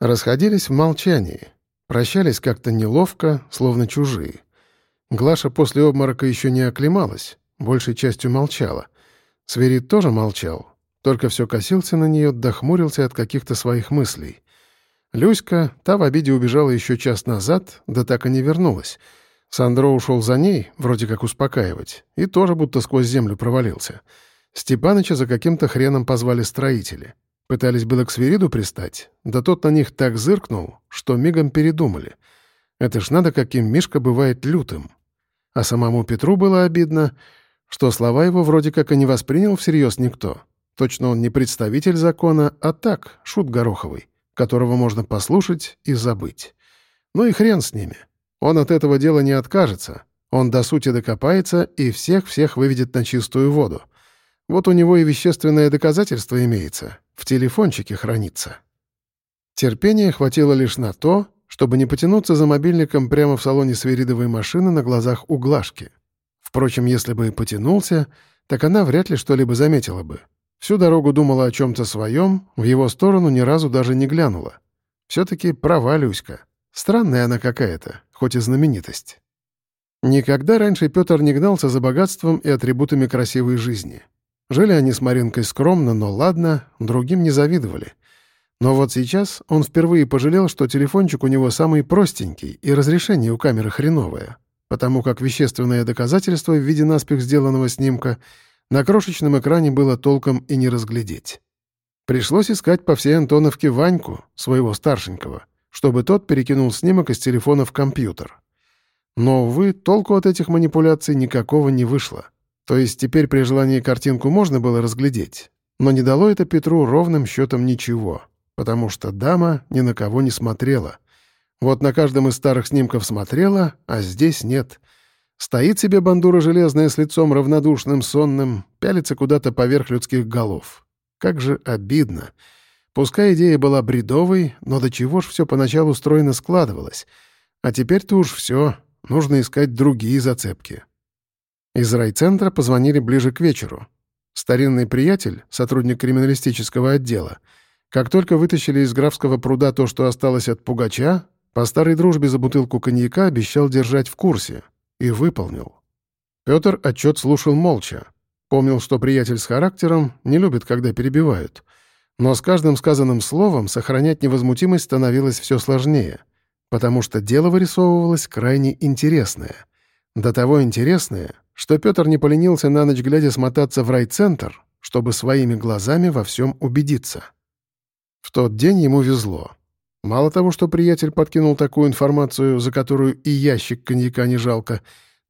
Расходились в молчании. Прощались как-то неловко, словно чужие. Глаша после обморока еще не оклемалась, большей частью молчала. Сверид тоже молчал, только все косился на нее, дохмурился от каких-то своих мыслей. Люська, та в обиде убежала еще час назад, да так и не вернулась. Сандро ушел за ней, вроде как успокаивать, и тоже будто сквозь землю провалился. Степаныча за каким-то хреном позвали строители. Пытались было к Свириду пристать, да тот на них так зыркнул, что мигом передумали. Это ж надо, каким Мишка бывает лютым. А самому Петру было обидно, что слова его вроде как и не воспринял всерьез никто. Точно он не представитель закона, а так, шут Гороховый, которого можно послушать и забыть. Ну и хрен с ними. Он от этого дела не откажется. Он до сути докопается и всех-всех выведет на чистую воду. Вот у него и вещественное доказательство имеется. В телефончике хранится. Терпения хватило лишь на то, чтобы не потянуться за мобильником прямо в салоне свиридовой машины на глазах у Глашки. Впрочем, если бы и потянулся, так она вряд ли что-либо заметила бы. Всю дорогу думала о чем-то своем, в его сторону ни разу даже не глянула. Все-таки права Люська. Странная она какая-то, хоть и знаменитость. Никогда раньше Петр не гнался за богатством и атрибутами красивой жизни. Жили они с Маринкой скромно, но ладно, другим не завидовали. Но вот сейчас он впервые пожалел, что телефончик у него самый простенький и разрешение у камеры хреновое, потому как вещественное доказательство в виде наспех сделанного снимка на крошечном экране было толком и не разглядеть. Пришлось искать по всей Антоновке Ваньку, своего старшенького, чтобы тот перекинул снимок из телефона в компьютер. Но, увы, толку от этих манипуляций никакого не вышло. То есть теперь при желании картинку можно было разглядеть, но не дало это Петру ровным счетом ничего, потому что дама ни на кого не смотрела. Вот на каждом из старых снимков смотрела, а здесь нет. Стоит себе бандура железная с лицом равнодушным, сонным, пялится куда-то поверх людских голов. Как же обидно. Пускай идея была бредовой, но до чего ж все поначалу стройно складывалось. А теперь-то уж все, нужно искать другие зацепки. Из райцентра позвонили ближе к вечеру. Старинный приятель, сотрудник криминалистического отдела, как только вытащили из графского пруда то, что осталось от пугача, по старой дружбе за бутылку коньяка обещал держать в курсе. И выполнил. Петр отчет слушал молча. Помнил, что приятель с характером не любит, когда перебивают — но с каждым сказанным словом сохранять невозмутимость становилось все сложнее, потому что дело вырисовывалось крайне интересное. До того интересное, что Петр не поленился на ночь глядя смотаться в райцентр, чтобы своими глазами во всем убедиться. В тот день ему везло. Мало того, что приятель подкинул такую информацию, за которую и ящик коньяка не жалко,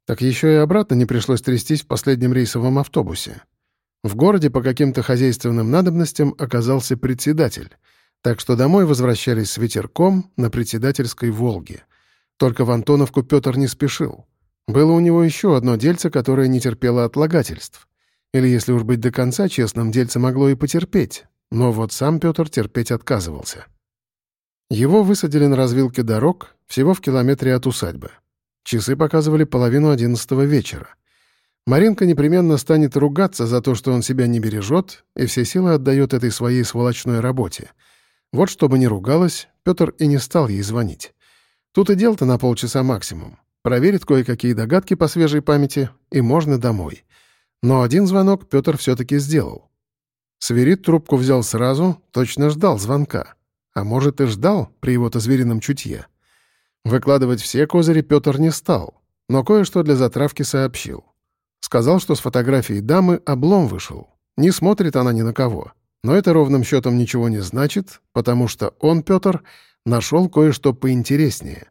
так еще и обратно не пришлось трястись в последнем рейсовом автобусе. В городе по каким-то хозяйственным надобностям оказался председатель, так что домой возвращались с ветерком на председательской «Волге». Только в Антоновку Петр не спешил. Было у него еще одно дельце, которое не терпело отлагательств. Или, если уж быть до конца честным, дельце могло и потерпеть. Но вот сам Петр терпеть отказывался. Его высадили на развилке дорог всего в километре от усадьбы. Часы показывали половину одиннадцатого вечера. Маринка непременно станет ругаться за то, что он себя не бережет и все силы отдает этой своей сволочной работе. Вот чтобы не ругалась, Петр и не стал ей звонить. Тут и дел-то на полчаса максимум. Проверит кое-какие догадки по свежей памяти, и можно домой. Но один звонок Петр все-таки сделал. Сверид трубку взял сразу, точно ждал звонка. А может, и ждал при его-то зверином чутье. Выкладывать все козыри Петр не стал, но кое-что для затравки сообщил. Сказал, что с фотографией дамы облом вышел. Не смотрит она ни на кого. Но это ровным счетом ничего не значит, потому что он, Петр, нашел кое-что поинтереснее.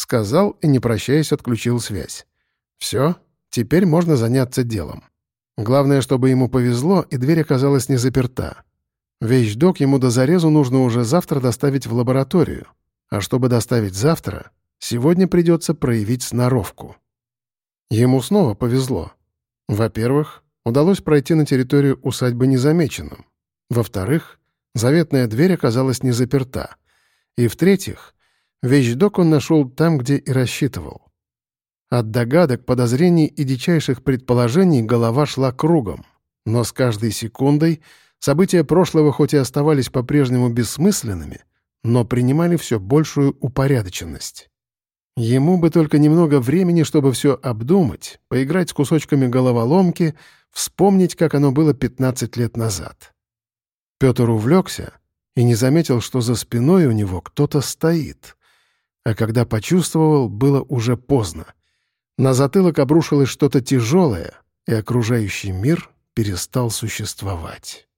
Сказал и, не прощаясь, отключил связь. Все, теперь можно заняться делом. Главное, чтобы ему повезло, и дверь оказалась не заперта. Вещдок ему до зарезу нужно уже завтра доставить в лабораторию. А чтобы доставить завтра, сегодня придется проявить сноровку. Ему снова повезло. Во-первых, удалось пройти на территорию усадьбы незамеченным. Во-вторых, заветная дверь оказалась не заперта. И в-третьих, вещдок он нашел там, где и рассчитывал. От догадок, подозрений и дичайших предположений голова шла кругом. Но с каждой секундой события прошлого хоть и оставались по-прежнему бессмысленными, но принимали все большую упорядоченность. Ему бы только немного времени, чтобы все обдумать, поиграть с кусочками головоломки, вспомнить, как оно было 15 лет назад. Петр увлекся и не заметил, что за спиной у него кто-то стоит. А когда почувствовал, было уже поздно. На затылок обрушилось что-то тяжелое, и окружающий мир перестал существовать.